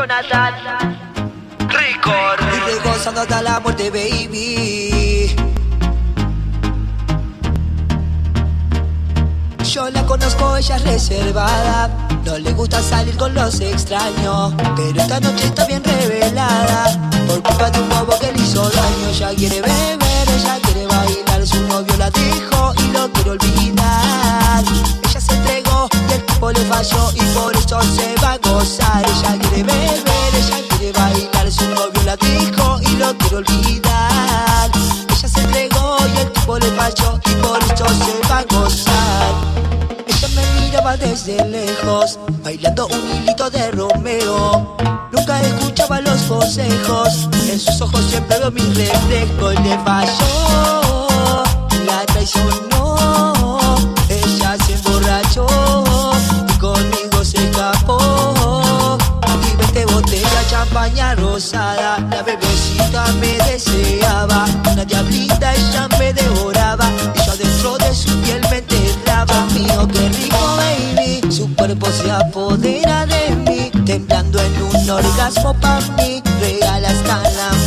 Jonathan Record. Vive gozando hasta la muerte, baby. Yo la conozco, ella es reservada. No le gusta salir con los extraños. Pero esta noche está bien revelada. Por culpa de un bobo que le hizo daño. Ella quiere beber, dijo y lo quiere olvidar. Ella se entregó y el tipo le falló. Y por eso se va a gozar. Ella me miraba desde lejos, bailando un hilito de Romeo. Nunca escuchaba los consejos, en sus ojos siempre veo mi reflejo. Le falló, la traicionó, ella se emborrachó y conmigo se escapó. Y vente botella, champaña rosada, me deseaba, una diablita ella me devoraba y yo dentro de su piel me enterraba. Mío, qué rico, baby, su cuerpo se apodera de mí, temblando en un orgasmo pa' mí, real hasta la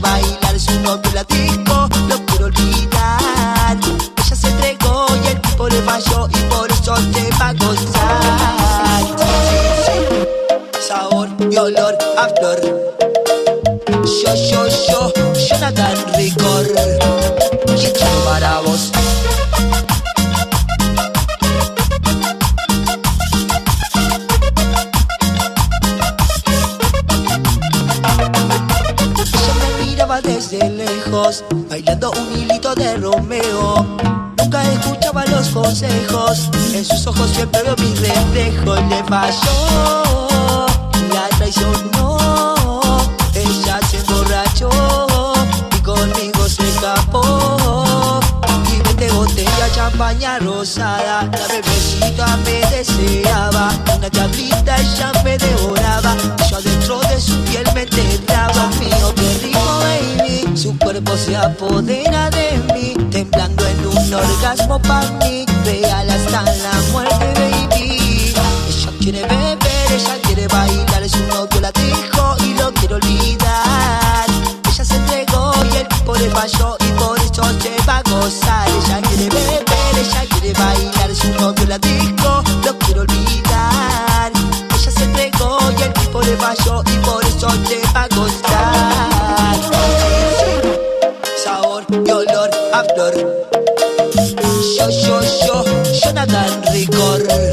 bailar, su novio la dijo, lo quiere olvidar. Ella se entregó y el tipo le falló y por eso se va a gozar. Sabor y desde lejos, bailando un hilito de Romeo. Nunca escuchaba los consejos, en sus ojos siempre veo mi reflejo. Le falló, la traicionó, ella se emborrachó y conmigo se escapó. Y vente botella, champaña rosada, la bebecita me deseaba, una diablita cuerpo se apodera de mí, temblando en un orgasmo pa' mí, real hasta la muerte, baby. Ella quiere beber, ella quiere bailar, su novio la dijo y lo quiere olvidar. Ella se entregó y el tipo le falló y por eso se va a gozar. Ella quiere beber, ella quiere bailar, su novio la dijo, actor. show, show, show, Jonathan Ricor.